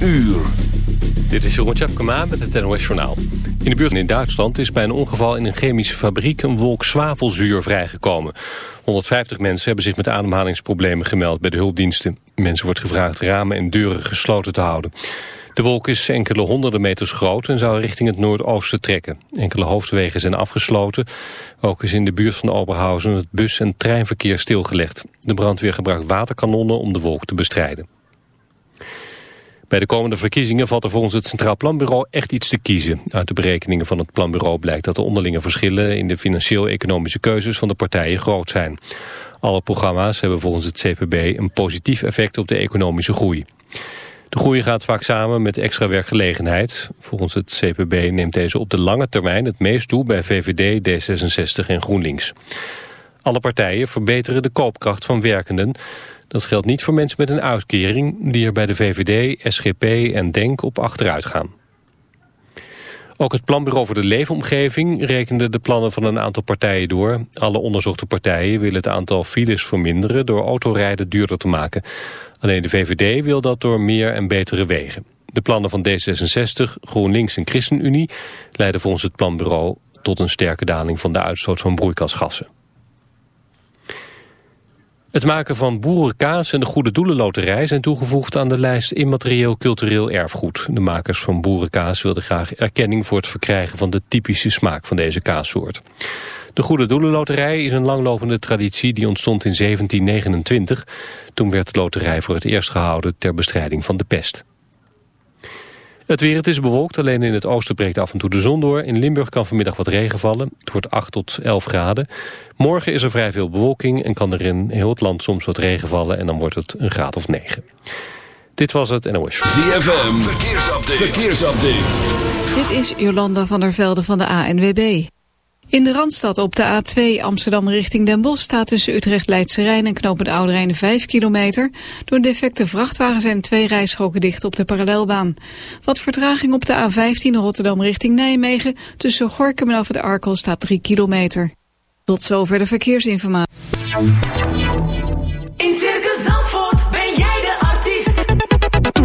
uur. Dit is Jeroen Tjepkema met het NOS Journaal. In de buurt in Duitsland is bij een ongeval in een chemische fabriek... een wolk zwavelzuur vrijgekomen. 150 mensen hebben zich met ademhalingsproblemen gemeld bij de hulpdiensten. Mensen wordt gevraagd ramen en deuren gesloten te houden. De wolk is enkele honderden meters groot en zou richting het noordoosten trekken. Enkele hoofdwegen zijn afgesloten. Ook is in de buurt van Oberhausen het bus- en treinverkeer stilgelegd. De brandweer gebruikt waterkanonnen om de wolk te bestrijden. Bij de komende verkiezingen valt er volgens het Centraal Planbureau echt iets te kiezen. Uit de berekeningen van het planbureau blijkt dat de onderlinge verschillen in de financieel-economische keuzes van de partijen groot zijn. Alle programma's hebben volgens het CPB een positief effect op de economische groei. De groei gaat vaak samen met extra werkgelegenheid. Volgens het CPB neemt deze op de lange termijn het meest toe bij VVD, D66 en GroenLinks. Alle partijen verbeteren de koopkracht van werkenden. Dat geldt niet voor mensen met een uitkering die er bij de VVD, SGP en DENK op achteruit gaan. Ook het Planbureau voor de Leefomgeving rekende de plannen van een aantal partijen door. Alle onderzochte partijen willen het aantal files verminderen door autorijden duurder te maken. Alleen de VVD wil dat door meer en betere wegen. De plannen van D66, GroenLinks en ChristenUnie leiden volgens het planbureau tot een sterke daling van de uitstoot van broeikasgassen. Het maken van boerenkaas en de Goede Doelenloterij zijn toegevoegd aan de lijst immaterieel cultureel erfgoed. De makers van boerenkaas wilden graag erkenning voor het verkrijgen van de typische smaak van deze kaassoort. De Goede Doelenloterij is een langlopende traditie die ontstond in 1729. Toen werd de loterij voor het eerst gehouden ter bestrijding van de pest. Het weer, het is bewolkt, alleen in het oosten breekt af en toe de zon door. In Limburg kan vanmiddag wat regen vallen. Het wordt 8 tot 11 graden. Morgen is er vrij veel bewolking en kan er in heel het land soms wat regen vallen. En dan wordt het een graad of 9. Dit was het NOS ZFM, verkeersupdate. verkeersupdate. Dit is Jolanda van der Velde van de ANWB. In de Randstad op de A2 Amsterdam richting Den Bosch staat tussen Utrecht Leidse Rijn en Knopend Oude Rijn 5 kilometer. Door defecte vrachtwagen zijn twee rijstroken dicht op de parallelbaan. Wat vertraging op de A15 Rotterdam richting Nijmegen. Tussen Gorkum en over de Arkel staat 3 kilometer. Tot zover de verkeersinformatie.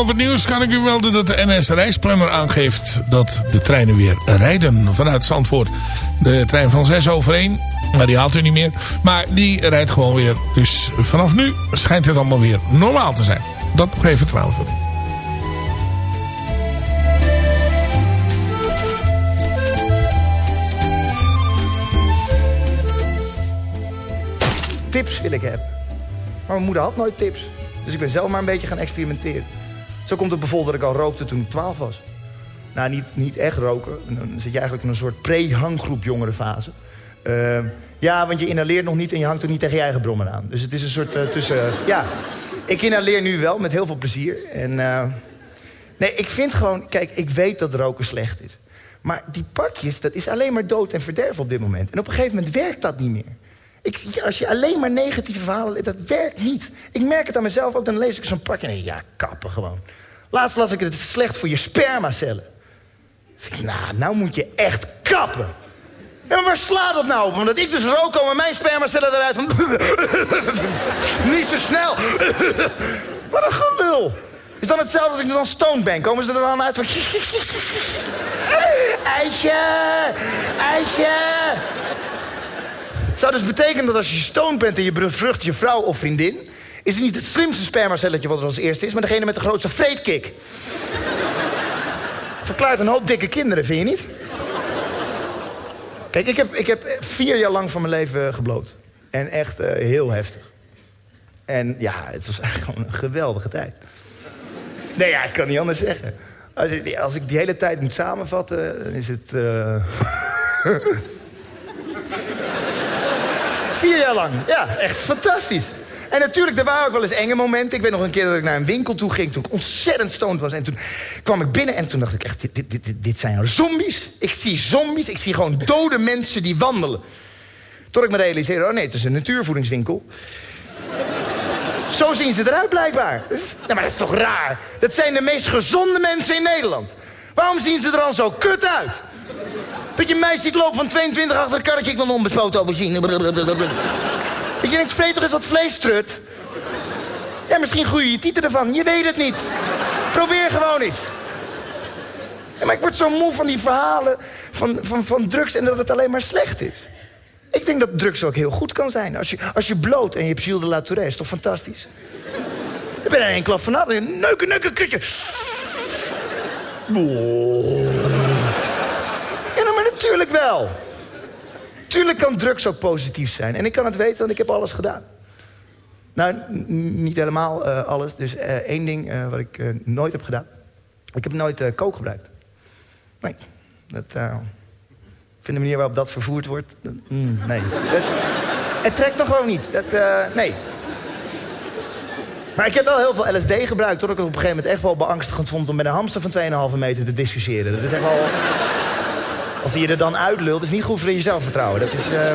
op het nieuws kan ik u melden dat de NS reisplanner aangeeft dat de treinen weer rijden vanuit Zandvoort. De trein van 6 over 1, maar die haalt u niet meer. Maar die rijdt gewoon weer. Dus vanaf nu schijnt het allemaal weer normaal te zijn. Dat nog even 12 uur. Tips wil ik hebben. Maar mijn moeder had nooit tips. Dus ik ben zelf maar een beetje gaan experimenteren. Zo komt het bijvoorbeeld dat ik al rookte toen ik 12 was. Nou, niet, niet echt roken. Dan zit je eigenlijk in een soort pre-hanggroep jongerenfase. Uh, ja, want je inhaleert nog niet en je hangt ook niet tegen je eigen brommer aan. Dus het is een soort uh, tussen... ja, ik inhaleer nu wel met heel veel plezier. En uh, nee, ik vind gewoon... Kijk, ik weet dat roken slecht is. Maar die pakjes, dat is alleen maar dood en verderf op dit moment. En op een gegeven moment werkt dat niet meer. Ik, als je alleen maar negatieve verhalen... Dat werkt niet. Ik merk het aan mezelf ook. Dan lees ik zo'n pakje en ik, ja, kappen gewoon. Laatst las ik het, het is slecht voor je spermacellen. Nou, nou moet je echt kappen. Ja, maar waar slaat dat nou op? Omdat ik dus rook komen mijn spermacellen eruit van... Niet zo snel. Wat een gelul. Is dan hetzelfde als ik dan stoned ben? Komen ze er dan uit van... IJsje! IJsje! Zou dus betekenen dat als je stoned bent en je bevrucht je vrouw of vriendin... is het niet het slimste spermacelletje wat er als eerste is... maar degene met de grootste vreedkick. Verklaart een hoop dikke kinderen, vind je niet? Kijk, ik heb, ik heb vier jaar lang van mijn leven gebloot. En echt uh, heel heftig. En ja, het was gewoon een geweldige tijd. Nee, ja, ik kan niet anders zeggen. Als ik, als ik die hele tijd moet samenvatten, dan is het... Uh... vier jaar lang. Ja, echt fantastisch. En natuurlijk, er waren ook wel eens enge momenten. Ik weet nog een keer dat ik naar een winkel toe ging... toen ik ontzettend stoned was. En toen kwam ik binnen en toen dacht ik echt... dit, dit, dit, dit zijn zombies. Ik zie zombies. Ik zie gewoon dode mensen die wandelen. Tot ik me realiseerde... oh nee, het is een natuurvoedingswinkel. Zo zien ze eruit blijkbaar. Is, nou, maar dat is toch raar? Dat zijn de meest gezonde mensen in Nederland. Waarom zien ze er dan zo kut uit? Dat je meisje ziet lopen van 22 achter een karretje... ik wil nog een foto zien. Dat je denkt, vreet toch eens wat vlees, trut. Ja, misschien groeien je tieten ervan. Je weet het niet. Probeer gewoon eens. Maar ik word zo moe van die verhalen van, van, van drugs en dat het alleen maar slecht is. Ik denk dat drugs ook heel goed kan zijn. Als je, als je bloot en je hebt Gilles de La Tourette, is toch fantastisch? Ik ben er één klap vanaf. Neuken, neuken, kutje. Natuurlijk wel. Tuurlijk kan drugs ook positief zijn. En ik kan het weten, want ik heb alles gedaan. Nou, niet helemaal uh, alles. Dus uh, één ding uh, wat ik nooit heb gedaan. Ik heb nooit kook gebruikt. Nee. Dat, ik vind de manier waarop dat vervoerd wordt... Mm, nee. Het trekt nog gewoon niet. Dat, nee. Maar ik heb wel heel veel LSD gebruikt... tot ik het op een gegeven moment echt wel beangstigend vond... om met een hamster van 2,5 meter te discussiëren. Dat is echt wel... Als die je er dan uitlult, is niet goed voor je zelfvertrouwen. Dat is, uh...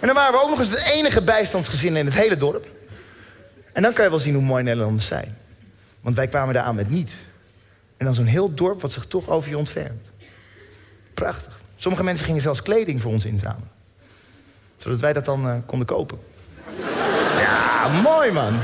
En dan waren we ook nog eens het enige bijstandsgezin in het hele dorp. En dan kan je wel zien hoe mooi Nederlanders zijn. Want wij kwamen daar aan met niet. En dan zo'n heel dorp wat zich toch over je ontfermt. Prachtig. Sommige mensen gingen zelfs kleding voor ons inzamelen. Zodat wij dat dan uh, konden kopen. Ja, mooi man.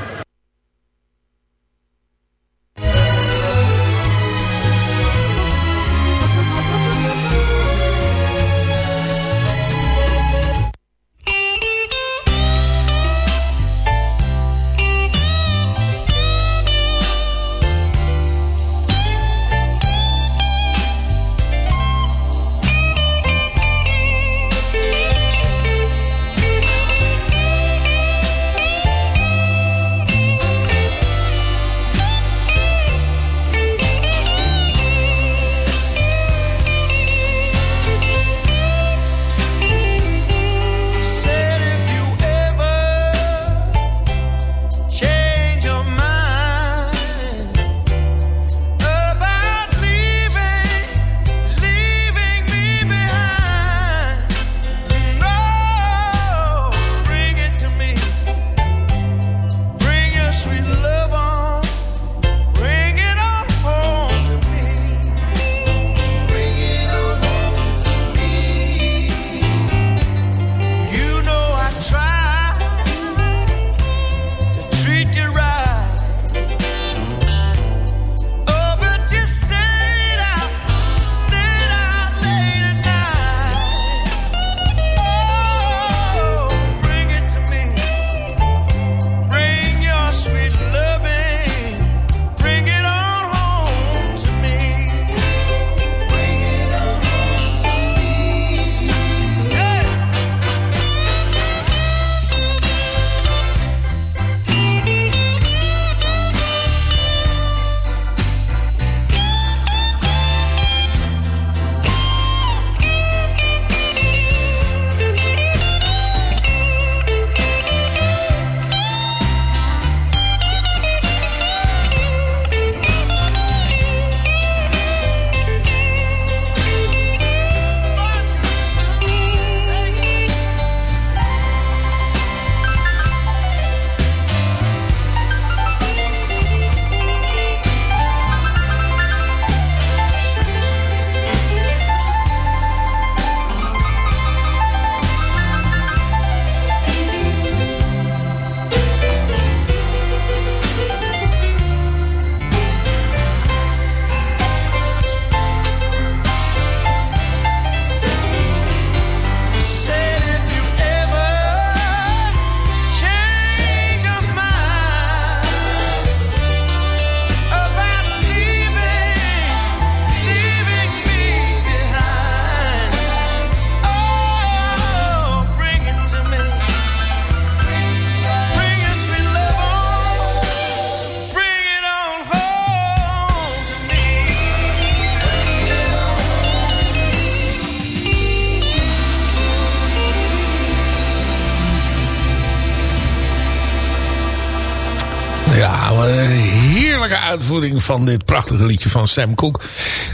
Uitvoering van dit prachtige liedje van Sam Cooke.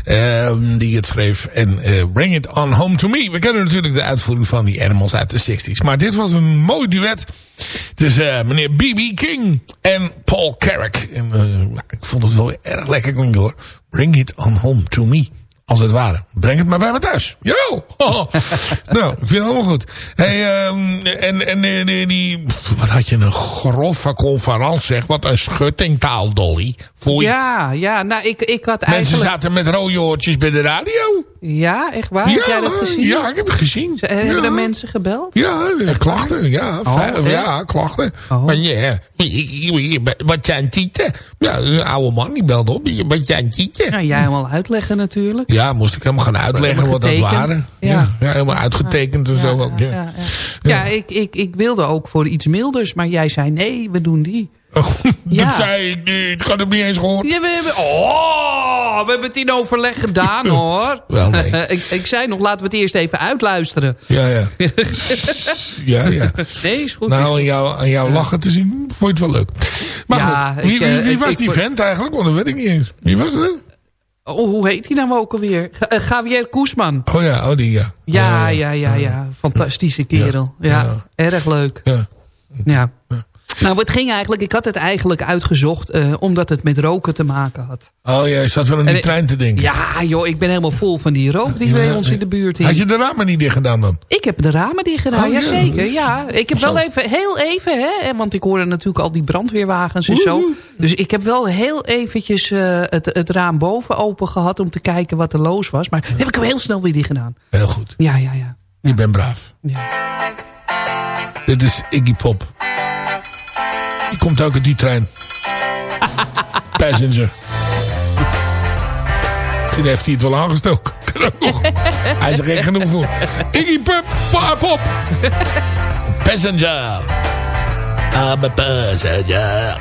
ehm, die het schreef. En eh, Bring It On Home To Me. We kennen natuurlijk de uitvoering van die Animals uit de 60s. Maar dit was een mooi duet. tussen eh, meneer B.B. King en Paul Carrick. Eh, nou, ik vond het wel erg lekker klinken hoor. Bring It On Home To Me. Als het ware. Breng het maar bij me thuis. Jawel. Oh. nou, ik vind het allemaal goed. Hey, ehm, en, en eh, die, die, wat had je een grove conferentie zeg. Wat een schuttingtaal, Dolly. Voel je? Ja, ja, nou ik, ik had Mensen eigenlijk... zaten met rode oortjes bij de radio. Ja, echt waar? heb jij dat gezien? Ja, ik heb het gezien. Ze- Hebben ja. er mensen gebeld? Ja, eh, klachten. Ja, Oh, ja klachten. Oh. Maar ja, wat zijn tieten? Ja, een oude man die belde op. Wat zijn tieten? Ja, jij helemaal uitleggen natuurlijk. Ja, moest ik helemaal gaan uitleggen wat dat waren. Ja. Ja. Ja, helemaal uitgetekend en zo. ja, Ja. ja, ja. Ja, ik, ik, ik wilde ook voor iets milders, maar jij zei nee, we doen die. Ja. Dat zei ik niet. Ik had het niet eens gehoord. Ja, we hebben, oh, we hebben het in overleg gedaan hoor. Wel, nee. ik, ik zei nog, laten we het eerst even uitluisteren. Ja, ja. ja, ja. Nee, is goed. Nou, aan jou, aan jou lachen te zien, vond je het wel leuk. Maar Ja, goed, wie, wie, eh, wie ik- was ik die vent eigenlijk? Want dat weet ik niet eens. Wie was dat? Oh, hoe heet hij nou ook alweer? Eh, Javier Koesman. Oh ja, oh die ja. Ja, ja, ja, ja. Fantastische kerel. Ja, Ja. erg leuk. Ja. Ja. Nou, het ging eigenlijk, ik had het eigenlijk uitgezocht eh, omdat het met roken te maken had. Oh ja, je zat wel aan En die ik- trein te denken. Ja, joh, ik ben helemaal vol van die rook die Ja, bij ja, ons ja. in de buurt Had hing. je de ramen niet dicht gedaan dan? Ik heb de ramen dicht gedaan, Oh, ja. jazeker. Ja, ik heb Zo. wel even, heel even, hè, want ik hoorde natuurlijk al die brandweerwagens en zo. Dus ik heb wel heel eventjes eh, het, het raam boven open gehad om te kijken wat er los was. Maar dat heb ik hem heel snel weer dicht gedaan. Heel goed. Ja, ja, ja. Je bent braaf. ja. Dit is Iggy Pop. Komt ook die trein. Passenger. Misschien heeft hij het wel aangestoken. Hij is er gek genoeg voor. Iggy Pop. Pop. pop. Passenger. I'm a passenger.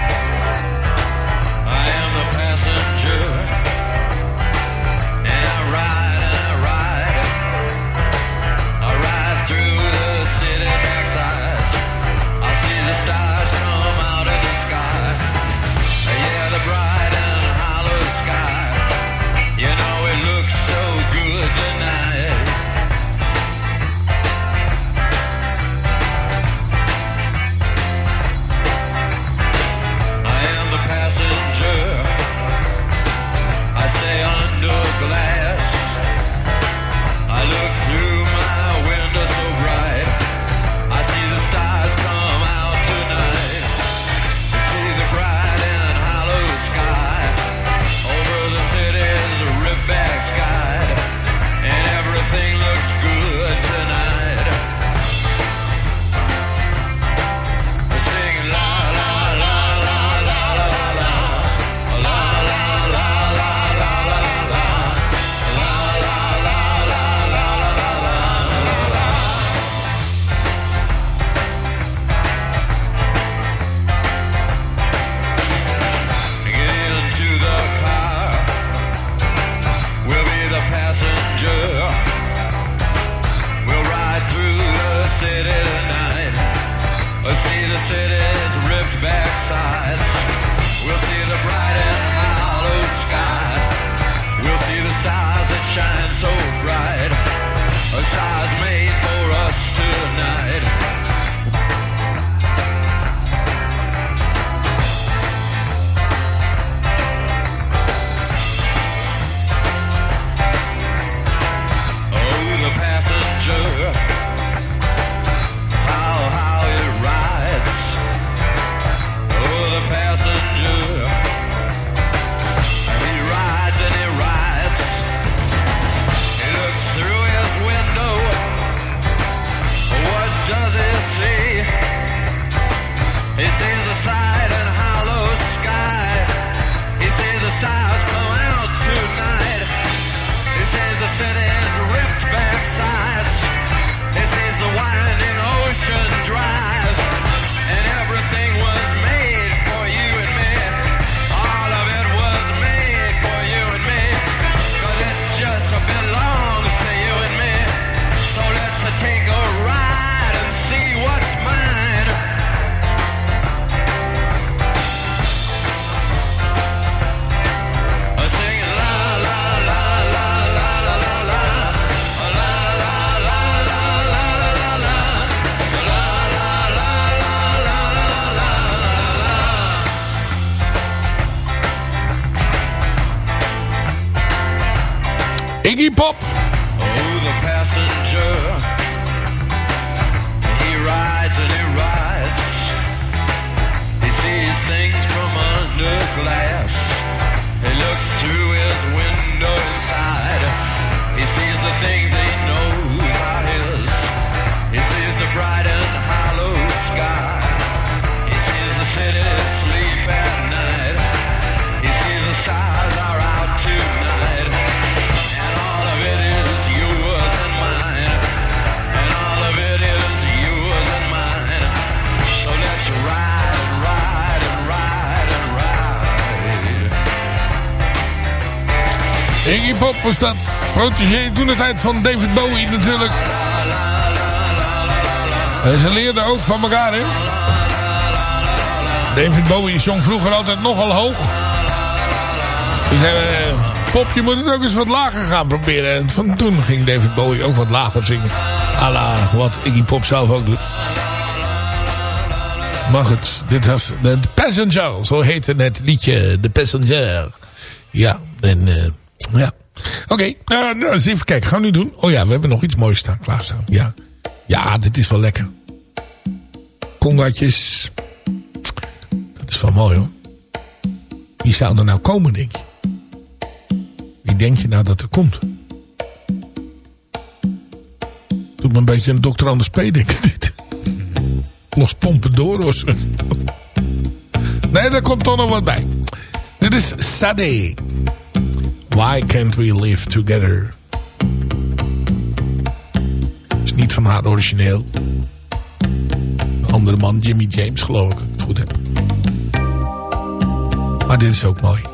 Iggy Pop. Oh, the passenger. He rides and he rides. He sees things from under glass. He looks through his window inside. He sees the things Iggy Pop was dat. Protégé toen de tijd van David Bowie natuurlijk. Ze leerden ook van elkaar, hè. David Bowie zong vroeger altijd nogal hoog. Dus eh, Pop, je moet het ook eens wat lager gaan proberen. En van toen ging David Bowie ook wat lager zingen. à la wat Iggy Pop zelf ook doet. Maar goed, dit was The Passenger. Zo heette het liedje, The Passenger. Ja, en eh, ja. Oké, eh, nou, eens even kijken. Gaan we nu doen? Oh ja, we hebben nog iets moois staan, klaarstaan. Ja, ja dit is wel lekker. Congatjes. Dat is wel mooi hoor. Wie zou er nou komen, denk je? Wie denk je nou dat er komt? Doet me een beetje een Dr. Anders P, denk ik dit. Los Pompedoros. Nee, daar komt toch nog wat bij. Dit is Sade. Why can't we live together? Is niet van haar origineel. De andere man, Jimmy James, geloof ik, als ik het goed heb. Maar dit is ook mooi.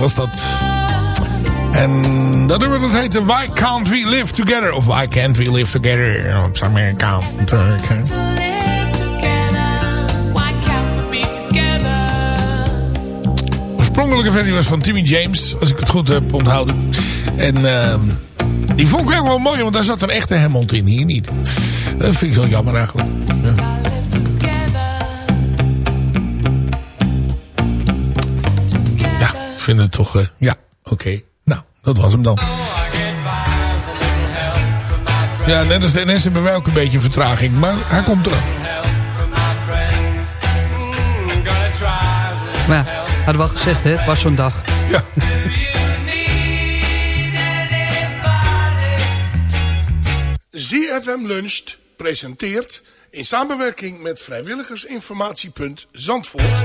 Was dat. En dat nummer dat heette Why Can't We Live Together? Of Why Can't We Live Together? Op zijn Amerikaans. De oorspronkelijke versie was van Timmy James, als ik het goed heb onthouden. En ehm, die vond ik ook wel mooi, want daar zat een echte Hammond in, hier niet. Dat vind ik zo jammer eigenlijk. Vind het toch... eh, ja, oké. Nou, dat was hem dan. Ja, net als de NS hebben wij ook een beetje vertraging. Maar hij komt eraan. Maar ja, hadden we al gezegd, hè? het was zo'n dag. Ja. ZFM Luncht presenteert in samenwerking met vrijwilligersinformatiepunt Zandvoort...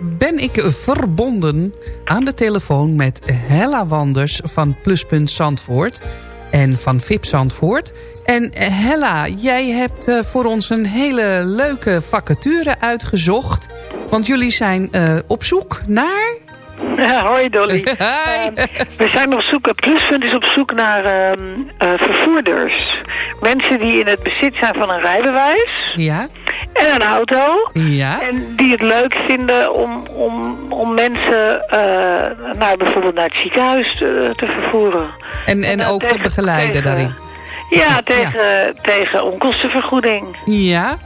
ben ik verbonden aan de telefoon met Hella Wanders van Pluspunt Zandvoort en van VIP Zandvoort. En eh, Hella, jij hebt eh, voor ons een hele leuke vacature uitgezocht. Want jullie zijn eh, op zoek naar... Ja, hoi Dolly. Hi. Ehm, we zijn op zoek, Pluspunt is op zoek naar ehm, eh, vervoerders. Mensen die in het bezit zijn van een rijbewijs Ja, en een auto. ja, En die het leuk vinden om, om, om mensen eh, naar, bijvoorbeeld naar het ziekenhuis te, te vervoeren. en, en eh, ook te tegen- begeleiden tegen- daarin. Ja, tegen, tegen onkostenvergoeding. Ja,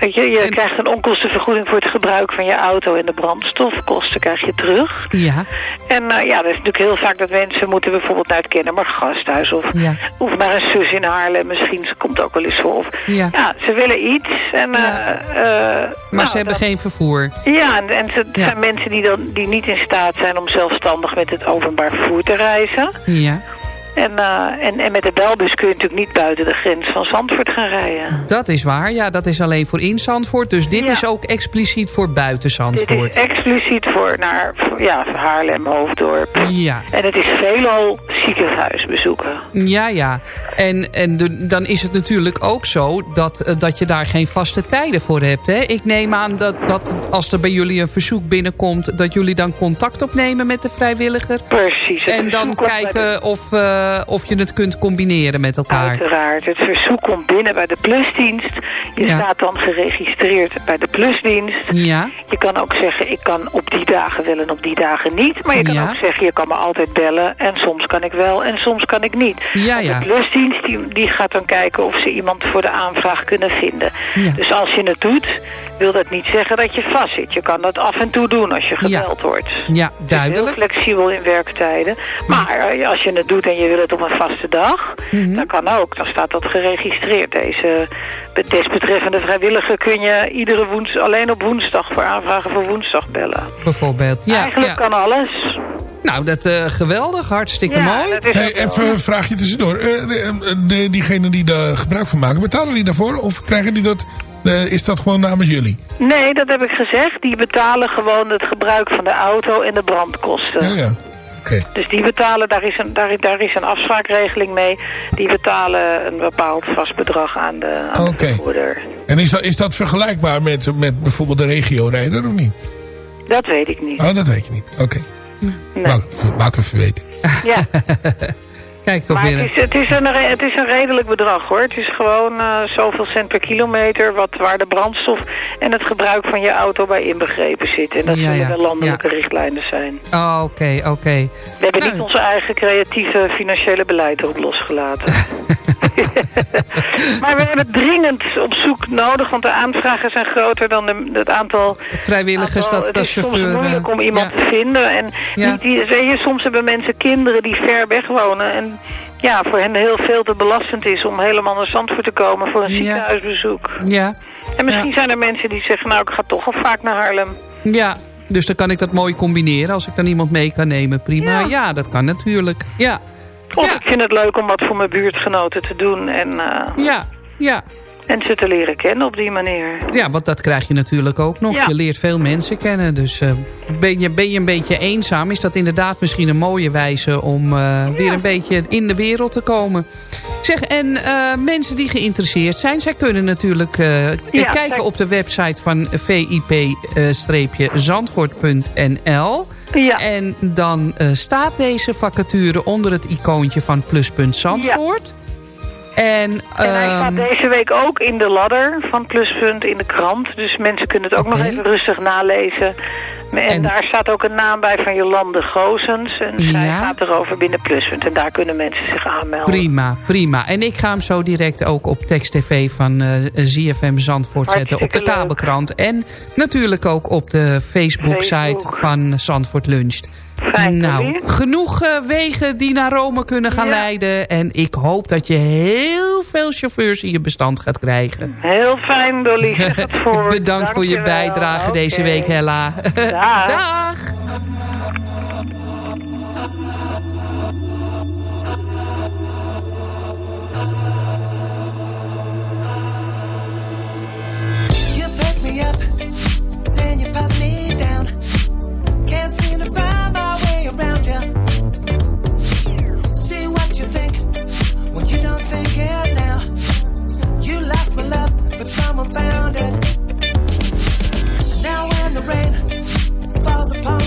Weet je, je En- krijgt een onkostenvergoeding voor het gebruik van je auto en de brandstofkosten krijg je terug. ja, En eh, ja, dat is natuurlijk heel vaak dat mensen moeten bijvoorbeeld naar het Kennemer gasthuis of, ja, of naar een zus in Haarlem. Misschien ze komt ook wel eens voor. Of, ja. ja, ze willen iets. En, Ja. eh, eh, Maar nou, ze hebben dan- geen vervoer. Ja, en, en het zijn mensen die, dan, die niet in staat zijn om zelfstandig met het openbaar vervoer te reizen. Ja, En, eh, en, en met de belbus kun je natuurlijk niet buiten de grens van Zandvoort gaan rijden. dat is waar. Ja, dat is alleen voor in Zandvoort. Dus dit Ja. is ook expliciet voor buiten Dit Zandvoort. is expliciet voor naar ja, Haarlem, Hoofddorp. Ja, En het is veelal ziekenhuisbezoeken. ja, ja. En, en de- dan is het natuurlijk ook zo dat, eh, dat je daar geen vaste tijden voor hebt. Hè? Ik neem aan dat, dat als er bij jullie een verzoek binnenkomt... dat jullie dan contact opnemen met de vrijwilliger. Precies. En dan kijken of, eh, of je het kunt combineren met elkaar. Uiteraard. Het verzoek komt binnen bij de plusdienst. Je Ja. staat dan geregistreerd bij de plusdienst. Ja, Je kan ook zeggen, ik kan op die dagen wel en op die dagen niet. Maar je kan Ja. ook zeggen, je kan me altijd bellen. En soms kan ik wel en soms kan ik niet. ja. De plusdienst die, die gaat dan kijken of ze iemand voor de aanvraag kunnen vinden. Ja. Dus als je het doet, wil dat niet zeggen dat je vastzit. Je kan dat af en toe doen als je gebeld wordt. Ja, duidelijk. heel flexibel in werktijden. Maar eh, als je het doet en je wil het op een vaste dag, Mhm. dan kan ook. Dan staat dat geregistreerd. Deze desbetreffende vrijwilliger kun je iedere woens alleen op woensdag voor aanvragen voor woensdag bellen. Bijvoorbeeld. Ja, Eigenlijk ja. kan alles. Nou, dat eh geweldig. Hartstikke Ja, mooi. dat is Hey, even een vraagje tussendoor. Eh, de, de, diegenen die daar gebruik van maken, betalen die daarvoor? Of krijgen die dat, eh, is dat gewoon namens jullie? Nee, dat heb ik gezegd. Die betalen gewoon het gebruik van de auto en de brandkosten. Ja, ja. Oké. Dus die betalen, daar is, een, daar, daar is een afspraakregeling mee. Die betalen een bepaald vast bedrag aan de, aan Oké. de vervoerder. En is dat, is dat vergelijkbaar met, met bijvoorbeeld de regio-rijder of niet? Dat weet ik niet. Oh, dat weet je niet. Oké. Nee. Wou ik even weten. Ja. Kijk toch Maar weer. het is, het, is een, het is een redelijk bedrag hoor. Het is gewoon eh, zoveel cent per kilometer wat, waar de brandstof en het gebruik van je auto bij inbegrepen zit. En dat Ja, zullen ja. wel landelijke Ja. richtlijnen zijn. Oh, Oké, oké. We hebben Nou. niet onze eigen creatieve financiële beleid erop losgelaten. maar we hebben dringend op zoek nodig, want de aanvragen zijn groter dan de, het aantal Vrijwilligers, aantal- dat, het dat is soms chauffeur. moeilijk om eh, iemand ja. te vinden. En Ja. niet die, je, soms hebben mensen kinderen die ver weg wonen. En ja, voor hen heel veel te belastend is om helemaal naar Zandvoort te komen voor een Ja. ziekenhuisbezoek. Ja, En misschien zijn er mensen die zeggen, nou ik ga toch al vaak naar Haarlem. Ja, dus dan kan ik dat mooi combineren. Als ik dan iemand mee kan nemen, prima. Ja, dat kan natuurlijk. Ja, Of ik vind het leuk om wat voor mijn buurtgenoten te doen en, eh, ja, ja. En ze te leren kennen op die manier. Ja, want dat krijg je natuurlijk ook nog. Ja. Je leert veel mensen kennen. Dus eh, ben, je, ben je een beetje eenzaam... is dat inderdaad misschien een mooie wijze... om eh, weer een beetje in de wereld te komen. Zeg, en eh, mensen die geïnteresseerd zijn... zij kunnen natuurlijk Ja, kijken zij- op de website van vip-zandvoort.nl... Ja. En dan staat deze vacature onder het icoontje van Pluspunt Zandvoort. En, En hij staat ehm, deze week ook in de ladder van Pluspunt in de krant. Dus mensen kunnen het ook nog even rustig nalezen. En, En- daar staat ook een naam bij van Jolande Goosens. En zij gaat erover binnen Pluspunt. En daar kunnen mensen zich aanmelden. Prima, prima. En ik ga hem zo direct ook op tekst TV van eh ZFM Zandvoort zetten. Op de kabelkrant. En natuurlijk ook op de Facebook-site Facebook. van Zandvoort Luncht. Fijn, nou, genoeg eh, wegen die naar Rome kunnen gaan Ja. leiden. En ik hoop dat je heel veel chauffeurs in je bestand gaat krijgen. Heel fijn, Dolly. Voor. Bedankt voor je Dankjewel. bijdrage deze week, Hella. Dag. Dag. But someone found it. Now when the rain falls apart.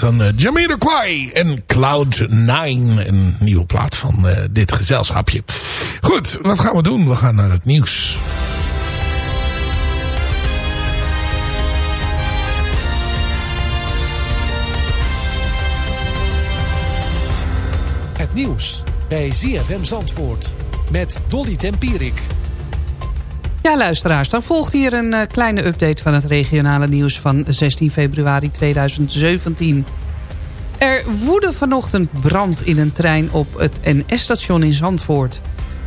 Was dan uh, Jamiroquai en Cloud9. Een nieuwe plaat van uh, dit gezelschapje. Goed, wat gaan we doen? We gaan naar het nieuws. Het nieuws bij ZFM Zandvoort met Dolly Tempierik. Ja, luisteraars, dan volgt hier een uh, kleine update van het regionale nieuws van 16 februari 2017. Er woedde vanochtend brand in een trein op het NS-station in Zandvoort.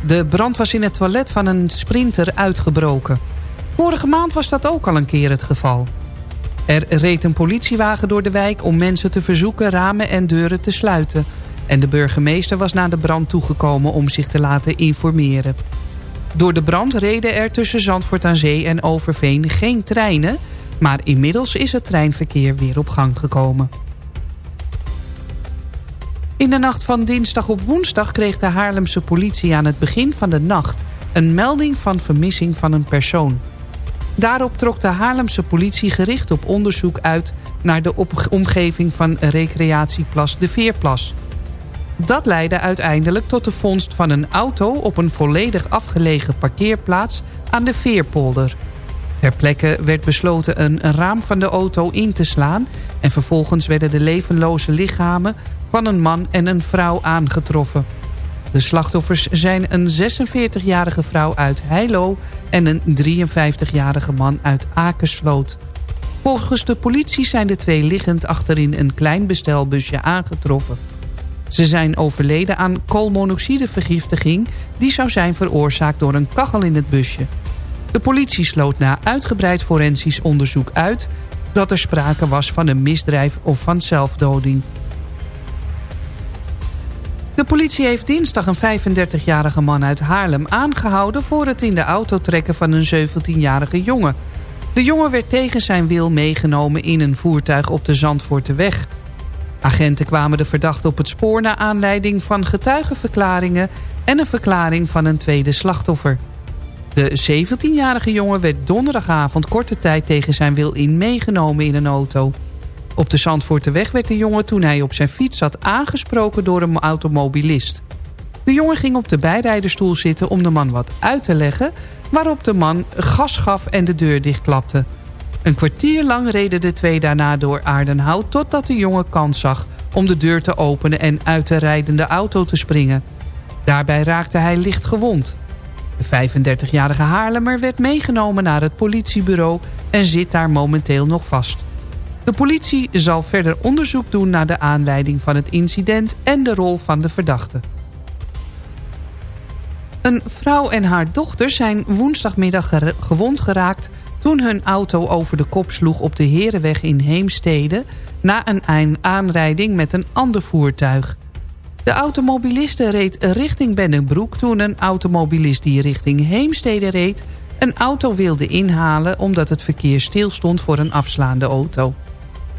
De brand was in het toilet van een sprinter uitgebroken. Vorige maand was dat ook al een keer het geval. Er reed een politiewagen door de wijk om mensen te verzoeken ramen en deuren te sluiten. En de burgemeester was naar de brand toegekomen om zich te laten informeren. Door de brand reden er tussen Zandvoort aan Zee en Overveen geen treinen... maar inmiddels is het treinverkeer weer op gang gekomen. In de nacht van dinsdag op woensdag kreeg de Haarlemse politie aan het begin van de nacht... een melding van vermissing van een persoon. Daarop trok de Haarlemse politie gericht op onderzoek uit... naar de omgeving van recreatieplas De Veerplas... Dat leidde uiteindelijk tot de vondst van een auto op een volledig afgelegen parkeerplaats aan de Veerpolder. Ter plekke werd besloten een raam van de auto in te slaan... en vervolgens werden de levenloze lichamen van een man en een vrouw aangetroffen. De slachtoffers zijn een 46-jarige vrouw uit Heilo... en een 53-jarige man uit Akersloot. Volgens de politie zijn de twee liggend achterin een klein bestelbusje aangetroffen. Ze zijn overleden aan koolmonoxidevergiftiging... die zou zijn veroorzaakt door een kachel in het busje. De politie sloot na uitgebreid forensisch onderzoek uit... dat er sprake was van een misdrijf of van zelfdoding. De politie heeft dinsdag een 35-jarige man uit Haarlem aangehouden... voor het in de auto trekken van een 17-jarige jongen. De jongen werd tegen zijn wil meegenomen in een voertuig op de Zandvoorteweg... Agenten kwamen de verdachte op het spoor... naar aanleiding van getuigenverklaringen... en een verklaring van een tweede slachtoffer. De 17-jarige jongen werd donderdagavond korte tijd tegen zijn wil in meegenomen in een auto. Op de Zandvoorteweg werd de jongen toen hij op zijn fiets zat aangesproken door een automobilist. De jongen ging op de bijrijderstoel zitten om de man wat uit te leggen... waarop de man gas gaf en de deur dichtklapte. Een kwartier lang reden de twee daarna door Aardenhout... totdat de jongen kans zag om de deur te openen en uit de rijdende auto te springen. Daarbij raakte hij licht gewond. De 35-jarige Haarlemmer werd meegenomen naar het politiebureau... en zit daar momenteel nog vast. De politie zal verder onderzoek doen naar de aanleiding van het incident... en de rol van de verdachte. Een vrouw en haar dochter zijn woensdagmiddag gewond geraakt toen hun auto over de kop sloeg op de Herenweg in Heemstede... na een aanrijding met een ander voertuig. De automobiliste reed richting Bennenbroek... toen een automobilist die richting Heemstede reed... een auto wilde inhalen omdat het verkeer stilstond voor een afslaande auto.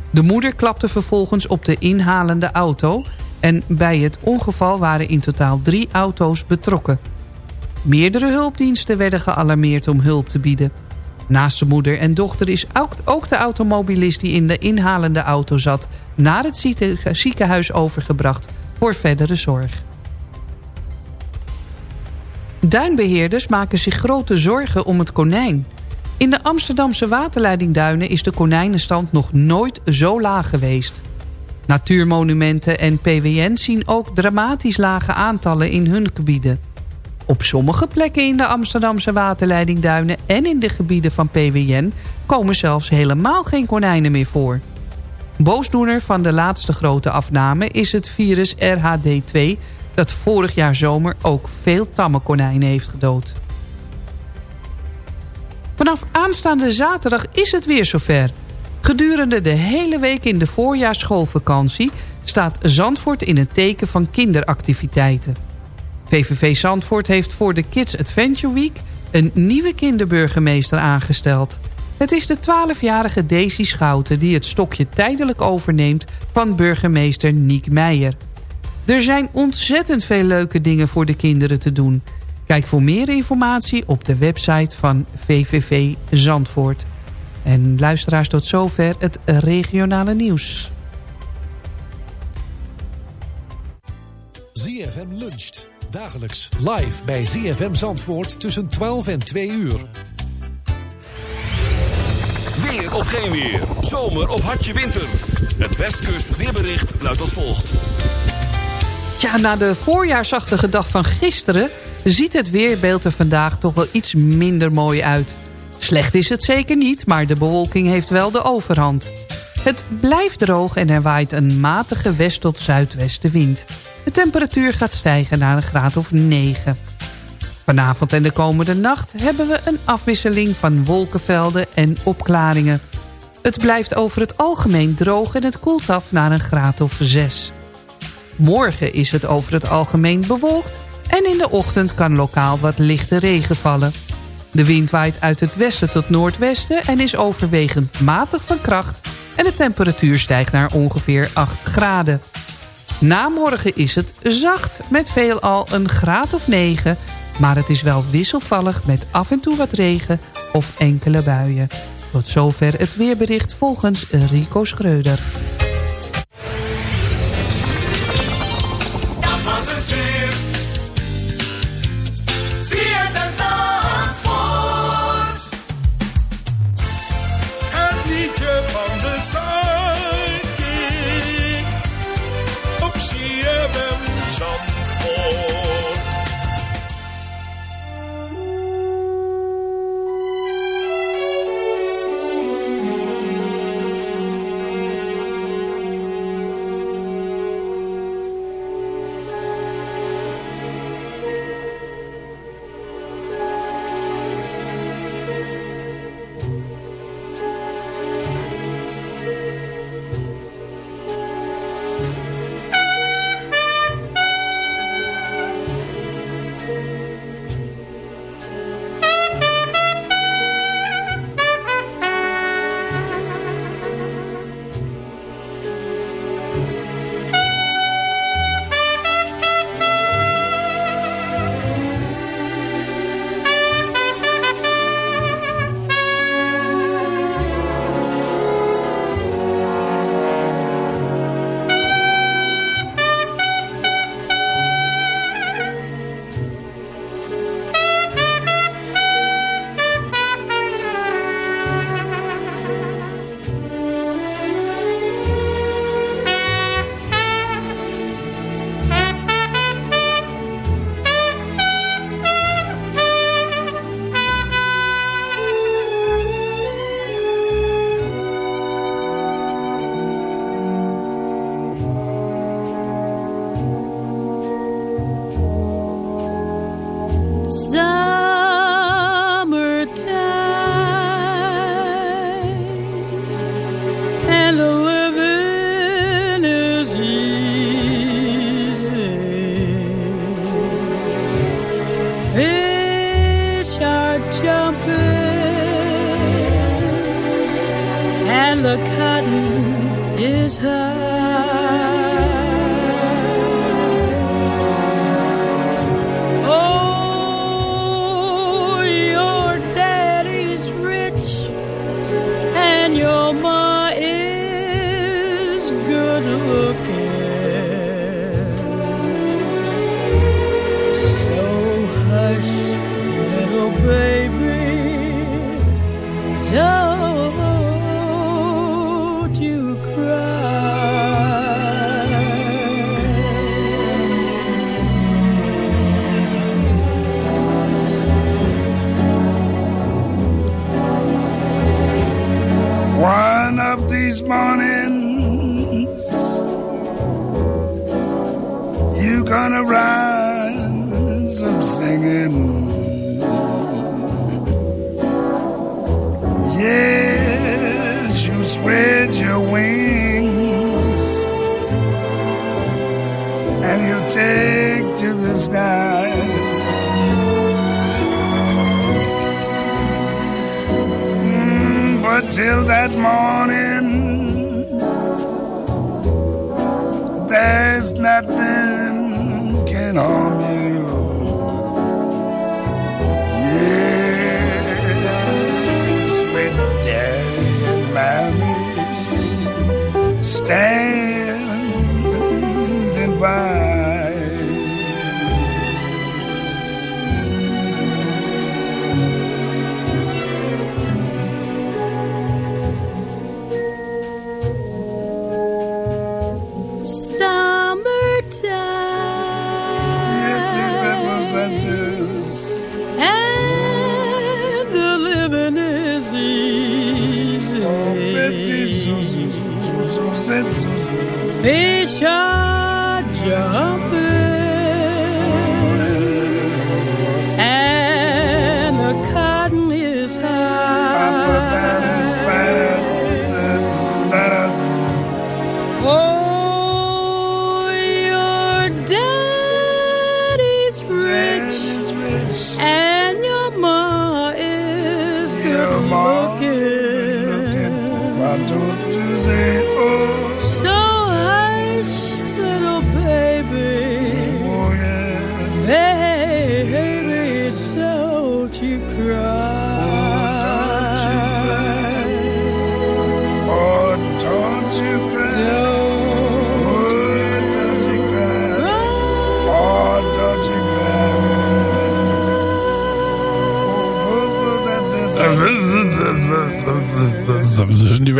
De moeder klapte vervolgens op de inhalende auto... en bij het ongeval waren in totaal drie auto's betrokken. Meerdere hulpdiensten werden gealarmeerd om hulp te bieden... Naast de moeder en dochter is ook de automobilist die in de inhalende auto zat... naar het ziekenhuis overgebracht voor verdere zorg. Duinbeheerders maken zich grote zorgen om het konijn. In de Amsterdamse waterleidingduinen is de konijnenstand nog nooit zo laag geweest. Natuurmonumenten en PWN zien ook dramatisch lage aantallen in hun gebieden. Op sommige plekken in de Amsterdamse waterleidingduinen en in de gebieden van PWN komen zelfs helemaal geen konijnen meer voor. Boosdoener van de laatste grote afname is het virus RHD2 dat vorig jaar zomer ook veel tamme konijnen heeft gedood. Vanaf aanstaande zaterdag is het weer zover. Gedurende de hele week in de voorjaarsschoolvakantie staat Zandvoort in het teken van kinderactiviteiten. VVV Zandvoort heeft voor de Kids Adventure Week... een nieuwe kinderburgemeester aangesteld. Het is de 12-jarige Daisy Schouten die het stokje tijdelijk overneemt... van burgemeester Niek Meijer. Er zijn ontzettend veel leuke dingen voor de kinderen te doen. Kijk voor meer informatie op de website van VVV Zandvoort. En luisteraars tot zover het regionale nieuws. ZFM luncht. Dagelijks live bij ZFM Zandvoort tussen 12 en 2 uur. Weer of geen weer. Zomer of hartje winter. Het Westkust weerbericht luidt als volgt. Ja, na de voorjaarsachtige dag van gisteren... ziet het weerbeeld er vandaag toch wel iets minder mooi uit. Slecht is het zeker niet, maar de bewolking heeft wel de overhand. Het blijft droog en er waait een matige west- tot zuidwestenwind. De temperatuur gaat stijgen naar een graad of 9. Vanavond en de komende nacht hebben we een afwisseling van wolkenvelden en opklaringen. Het blijft over het algemeen droog en het koelt af naar een graad of 6. Morgen is het over het algemeen bewolkt... en in de ochtend kan lokaal wat lichte regen vallen. De wind waait uit het westen tot noordwesten... en is overwegend matig van kracht... en de temperatuur stijgt naar ongeveer 8 graden. Na morgen is het zacht met veelal een graad of 9... maar het is wel wisselvallig met af en toe wat regen of enkele buien. Tot zover het weerbericht volgens Rico Schreuder.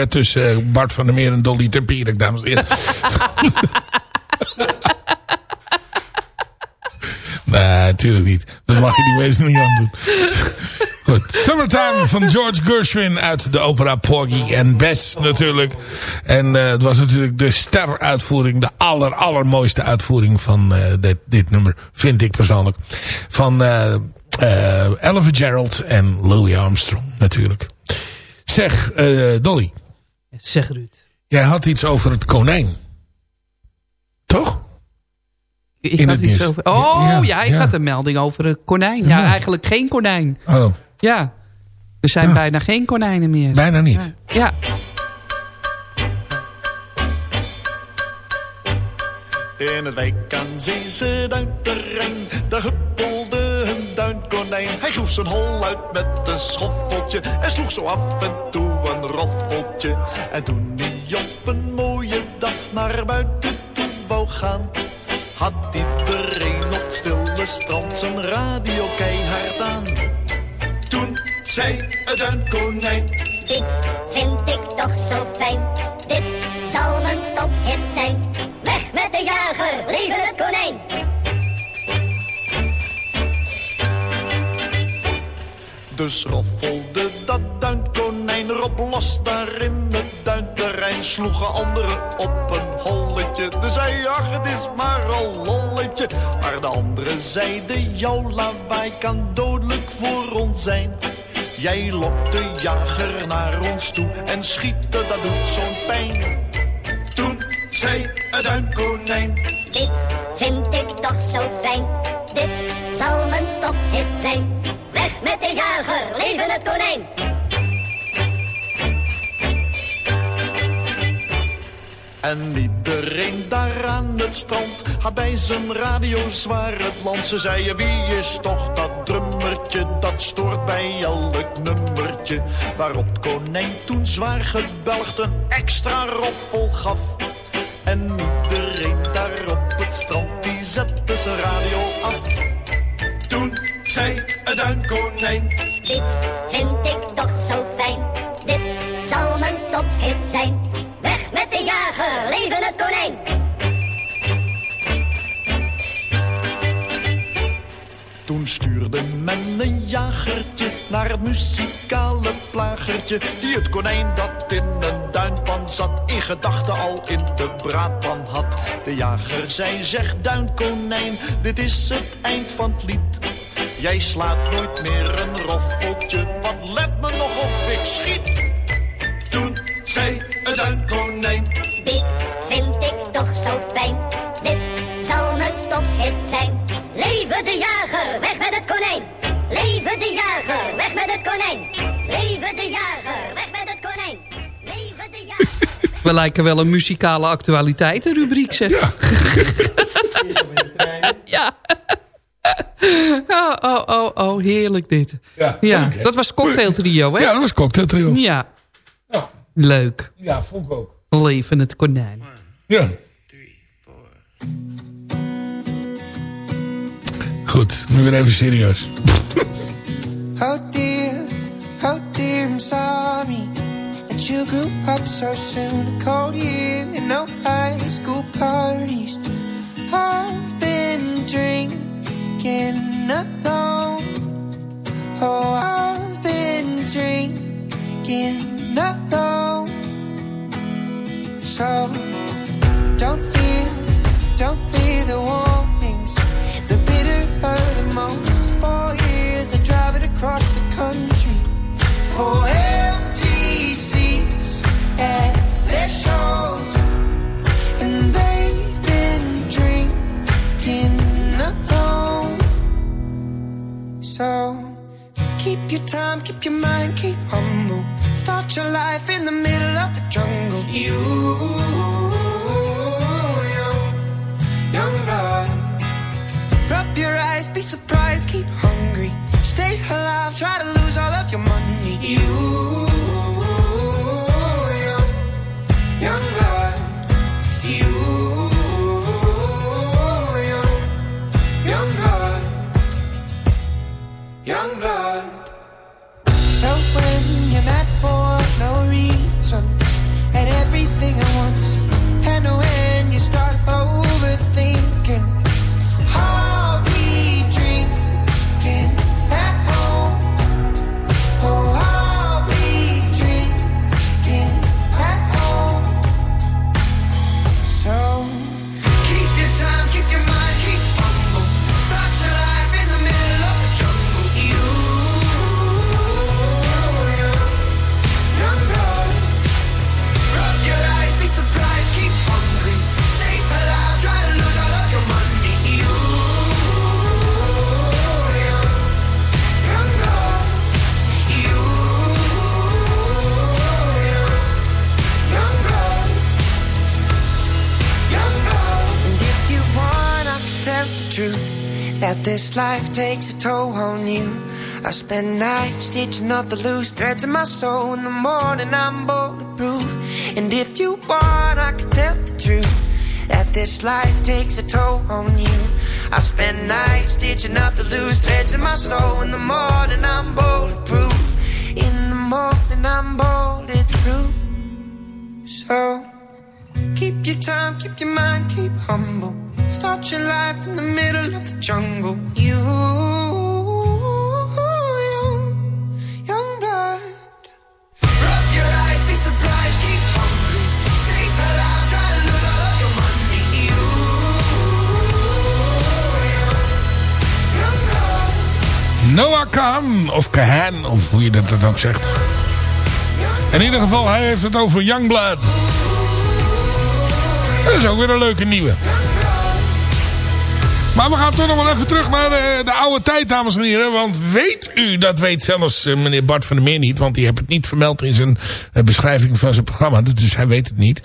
Tussen eh, Bart van der Meer en Dolly Tempierik, dames en heren. nee, natuurlijk niet. Dat mag je die mensen niet aan doen. Goed. Summertime van George Gershwin uit de opera Porgy en Bess natuurlijk. En eh, het was natuurlijk de steruitvoering, de aller, allermooiste uitvoering van eh, dit, dit nummer, vind ik persoonlijk. Van eh eh, Ella Gerald en Louis Armstrong natuurlijk. Zeg, eh, Dolly. Zeg Ruud. Jij had iets over het konijn. Toch? Ik In had het iets nieuws. over... Oh Ja, ja, ik ja. had een melding over een konijn. Ja, Ja. eigenlijk geen konijn. Oh, Ja, er zijn bijna geen konijnen meer. bijna niet. Ja. In het wijk aan zee zit uit de daar huppelde een duinkonijn. Hij groef zijn hol uit met een schoffeltje en sloeg zo af en toe een En toen hij op een mooie dag naar buiten toe wou gaan, had iedereen op het stille strand zijn radio keihard aan. Toen zei het duinkonijn, Dit vind ik toch zo fijn. Dit zal mijn tophit zijn. Weg met de jager, leven het konijn. Dus roffelde dat duinkonijn erop los daar in het duinterrein. Sloegen anderen op een holletje. De zei, ach, het is maar een lolletje. Maar de anderen zeiden, jouw lawaai kan dodelijk voor ons zijn. Jij lokt de jager naar ons toe en schieten, dat doet zo'n pijn. Toen zei het duinkonijn, Dit vind ik toch zo fijn. Dit zal mijn tophit zijn. Weg met de jager, leven het konijn. En iedereen daar aan het strand had bij zijn radio zwaar het land. Ze zeiden wie is toch dat drummertje, dat stoort bij elk nummertje. Waarop konijn toen zwaar gebelgd een extra roffel gaf. En iedereen daar op het strand die zette zijn radio af. Toen zei het duinkonijn, Dit vind ik toch zo fijn. Dit zal mijn tophit zijn. Met de jager, leven het konijn. Toen stuurde men een jagertje naar het muzikale plagertje. Die het konijn dat in een duinpan zat, in gedachten al in de braadpan had. De jager zei, zeg duinkonijn, dit is het eind van het lied. Jij slaat nooit meer een roffeltje, wat let me nog of ik schiet. Toen zei het duinkonijn, zo fijn. Dit zal mijn tophit zijn. Leven de jager, weg met het konijn. Leven de jager, weg met het konijn. Leven de jager, weg met het konijn. Leven de jager. We lijken wel een muzikale actualiteitenrubriek, zeg. Ja. Oh, oh, oh, oh, heerlijk dit. Ja, ja leuk, dat was Cocktail Trio, hè? Ja, dat was Cocktail Trio. Ja. Leuk. Ja, vond ik ook. Leven het konijn. Ja. Goed, nu weer even serieus. Oh dear, oh dear, I'm sorry that you grew up so soon. A cold year and no high school parties. I've been drinking alone. Oh, I've been drinking alone. So don't fear, don't fear the warnings. Your life in the middle that this life takes a toll on you. I spend nights stitching up the loose threads in my soul. In the morning, I'm bulletproof. And if you want, I can tell the truth that this life takes a toll on you. I spend nights stitching up the loose threads in my soul. In the morning, I'm bulletproof. In the morning, I'm bulletproof. So keep your time, keep your mind, keep humble. Start your life in the middle of the jungle. You, young, blood. Rub your eyes, be surprised, keep hungry. Think aloud, try to lose all your money. You. Noah Kahan, of Kahan, of hoe je dat dan ook zegt. In ieder geval, hij heeft het over Youngblood. Dat is ook weer een leuke nieuwe. Maar we gaan toch nog wel even terug naar de, de oude tijd, dames en heren. Want weet u, dat weet zelfs eh, meneer Bart van der Meer niet. Want die heeft het niet vermeld in zijn eh, beschrijving van zijn programma. Dus hij weet het niet.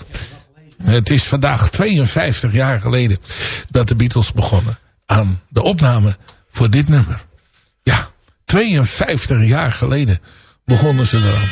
Het is vandaag 52 jaar geleden dat de Beatles begonnen aan de opname voor dit nummer. Ja, 52 jaar geleden begonnen ze eraan.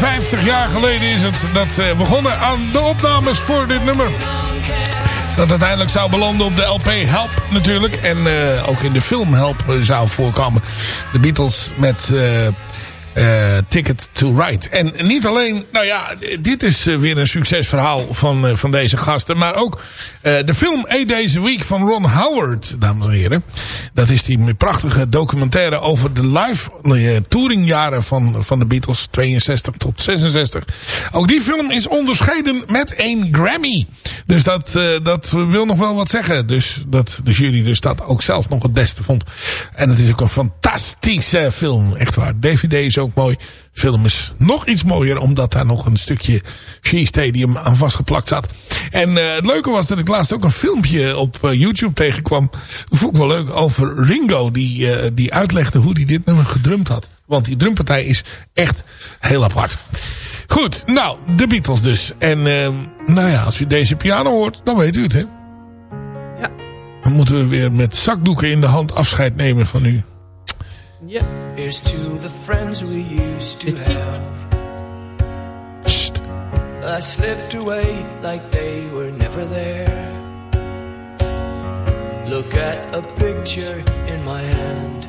52 jaar geleden is het dat ze begonnen aan de opnames voor dit nummer. Dat uiteindelijk zou belanden op de LP Help natuurlijk. En eh, ook in de film Help eh, zou voorkomen. De Beatles met eh, eh, Ticket to Ride. En niet alleen, nou ja, dit is eh, weer een succesverhaal van, eh, van deze gasten. Maar ook eh, de film A Days a Week van Ron Howard, dames en heren. Dat is die prachtige documentaire over de live eh, touringjaren van, van de Beatles. 62 tot 66. Ook die film is onderscheiden met een Grammy. Dus dat, dat wil nog wel wat zeggen. Dus dat de jury dus dat ook zelf nog het beste vond. En het is ook een fantastische film. Echt waar. DVD is ook mooi. Film is nog iets mooier. Omdat daar nog een stukje Shea Stadium aan vastgeplakt zat. En eh, het leuke was dat ik laatst ook een filmpje op eh, YouTube tegenkwam. Dat vond ik wel leuk. Over Ringo. Die, eh, die uitlegde hoe hij dit nummer gedrumd had. Want die drumpartij is echt heel apart. Goed, nou, de Beatles dus. En ehm, nou ja, als u deze piano hoort, dan weet u het, hè? Ja. Dan moeten we weer met zakdoeken in de hand afscheid nemen van u. Ja. Here's to the friends we used to have. I slipped away like they were never there. Look at a picture in my hand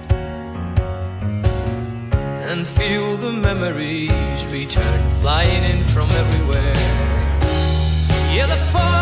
and feel the memories return flying in from everywhere. Yeah, the far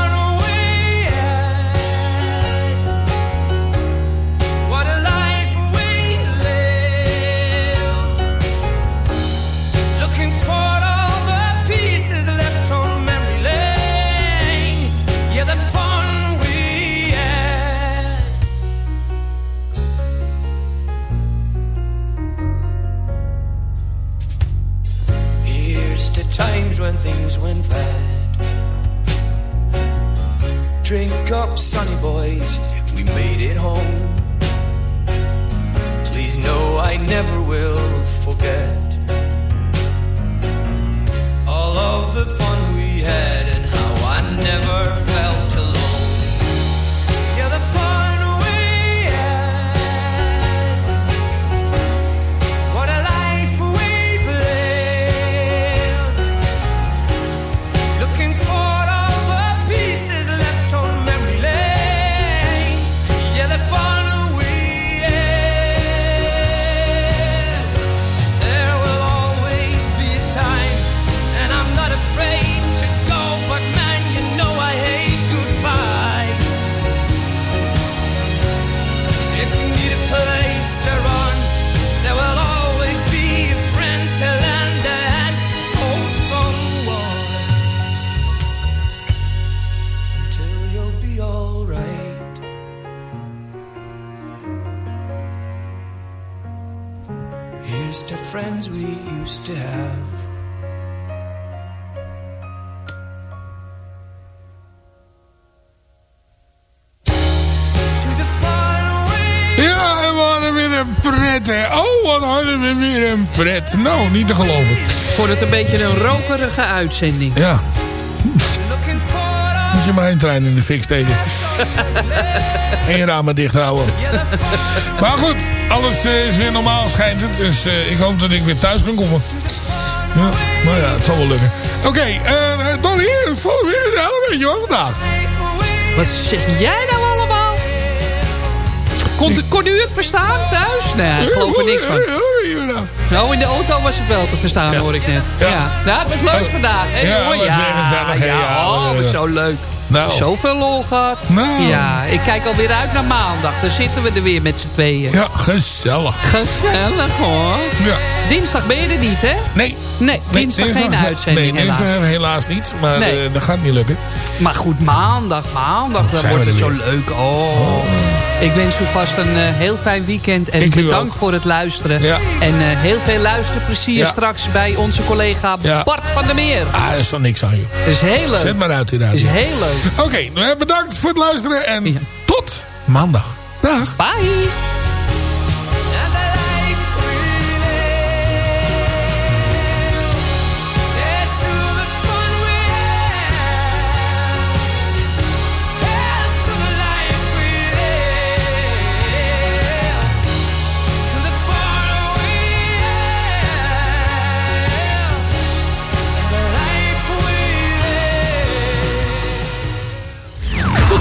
hè. Oh, wat hadden we weer een pret. Nou, niet te geloven. Ik vond het een beetje een rokerige uitzending. Ja. Moet je maar een trein in de fik steken. en je ramen dicht houden. Maar goed, alles eh, is weer normaal schijnt het. Dus eh, ik hoop dat ik weer thuis kan komen. Ja, nou ja, het zal wel lukken. Oké, eh ik vond het weer een beetje hoor vandaag. Wat zeg jij nou? Kon, kon u het verstaan thuis? Nee, ik geloof er niks van. Nou, in de auto was het wel te verstaan, hoor ik net. Ja. Nou, het was leuk vandaag, hè, Ja, jongen? was weer gezellig, ja, ja, oh, ja. was zo leuk. Nou. Zoveel lol gehad. Nou. Ja, ik kijk alweer uit naar maandag. Dan zitten we er weer met z'n tweeën. Ja, gezellig. Gezellig, hoor. Ja. Dinsdag ben je er niet, hè? Nee. Nee, dinsdag, geen uitzending, Nee, dinsdag helaas. hebben we helaas niet. Maar Nee. eh, dat gaat niet lukken. Maar goed, maandag, maandag, dan wordt het zo leuk. Oh. Ik wens u vast een eh, heel fijn weekend. En Ik bedankt voor het luisteren. Ja. En eh, heel veel luisterplezier Ja. straks bij onze collega Ja. Bart van der Meer. Ah, er is van niks aan, joh. Dat is heel leuk. Zet maar uit inderdaad. Dat is heel leuk. Oké, nou, bedankt voor het luisteren. En tot maandag. Dag. Bye.